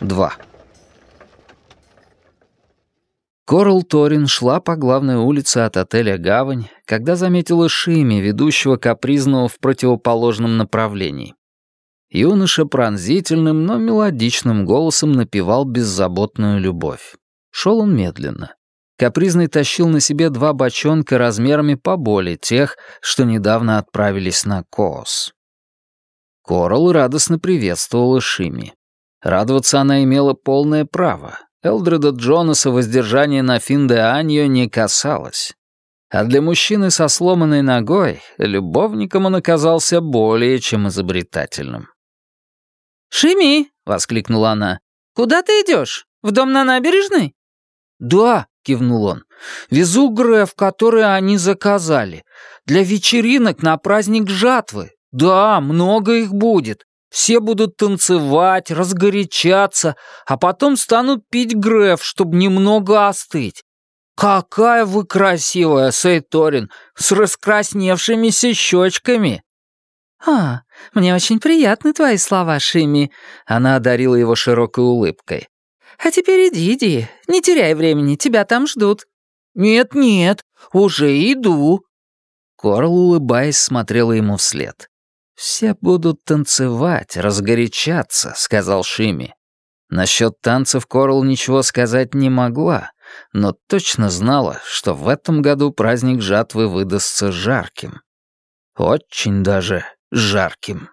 Два. Корал Торин шла по главной улице от отеля «Гавань», когда заметила Шими, ведущего капризного в противоположном направлении. Юноша пронзительным, но мелодичным голосом напевал беззаботную любовь. Шел он медленно. Капризный тащил на себе два бочонка размерами поболее тех, что недавно отправились на Коос. Корал радостно приветствовала Шими. Радоваться она имела полное право. Элдреда Джонаса воздержание на Финде-Аньо не касалось. А для мужчины со сломанной ногой любовником он оказался более чем изобретательным. «Шими!» — воскликнула она. «Куда ты идешь? В дом на набережной?» «Да», — кивнул он. «Везу Греф, который они заказали. Для вечеринок на праздник жатвы. Да, много их будет. Все будут танцевать, разгорячаться, а потом станут пить Греф, чтобы немного остыть. Какая вы красивая, Сейторин, с раскрасневшимися щечками!» «А, мне очень приятны твои слова, Шими», — она одарила его широкой улыбкой. «А теперь иди, иди, не теряй времени, тебя там ждут». «Нет-нет, уже иду». Корл, улыбаясь, смотрела ему вслед. «Все будут танцевать, разгорячаться», — сказал Шими. Насчет танцев Корл ничего сказать не могла, но точно знала, что в этом году праздник жатвы выдастся жарким. Очень даже жарким.